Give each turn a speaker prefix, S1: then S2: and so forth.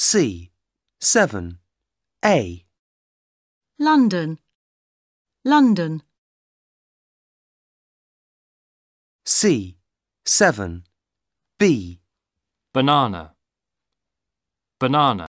S1: C. 7. A.
S2: London, London,
S1: C. 7. B.
S3: banana, banana.